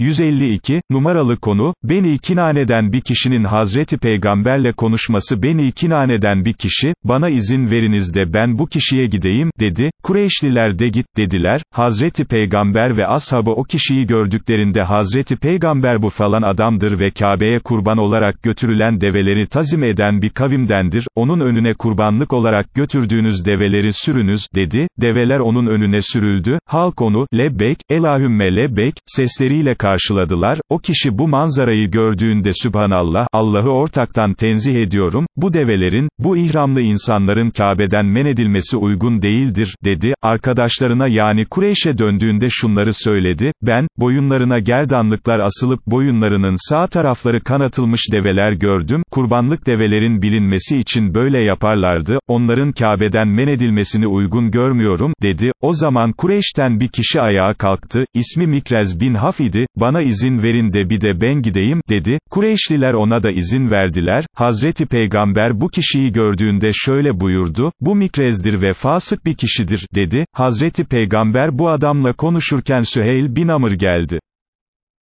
152, numaralı konu, Beni Kinane'den bir kişinin Hazreti Peygamberle konuşması Beni Kinane'den bir kişi, bana izin veriniz de ben bu kişiye gideyim, dedi, Kureyşliler de git, dediler, Hazreti Peygamber ve ashabı o kişiyi gördüklerinde Hazreti Peygamber bu falan adamdır ve Kabe'ye kurban olarak götürülen develeri tazim eden bir kavimdendir, onun önüne kurbanlık olarak götürdüğünüz develeri sürünüz, dedi, develer onun önüne sürüldü, halk onu, lebbek, elahümme lebbek, sesleriyle karşıladılar, o kişi bu manzarayı gördüğünde Sübhanallah, Allah'ı ortaktan tenzih ediyorum, bu develerin, bu ihramlı insanların Kabe'den men edilmesi uygun değildir, dedi, arkadaşlarına yani Kureyş'e döndüğünde şunları söyledi, ben, boyunlarına gerdanlıklar asılıp boyunlarının sağ tarafları kanatılmış develer gördüm, kurbanlık develerin bilinmesi için böyle yaparlardı, onların Kabe'den men edilmesini uygun görmüyorum, dedi, o zaman Kureyş'ten bir kişi ayağa kalktı, ismi Mikrez bin Haf idi, bana izin verin de bir de ben gideyim, dedi, Kureyşliler ona da izin verdiler, Hazreti Peygamber bu kişiyi gördüğünde şöyle buyurdu, bu Mikrez'dir ve fasık bir kişidir, dedi, Hazreti Peygamber bu adamla konuşurken Süheyl bin Amr geldi.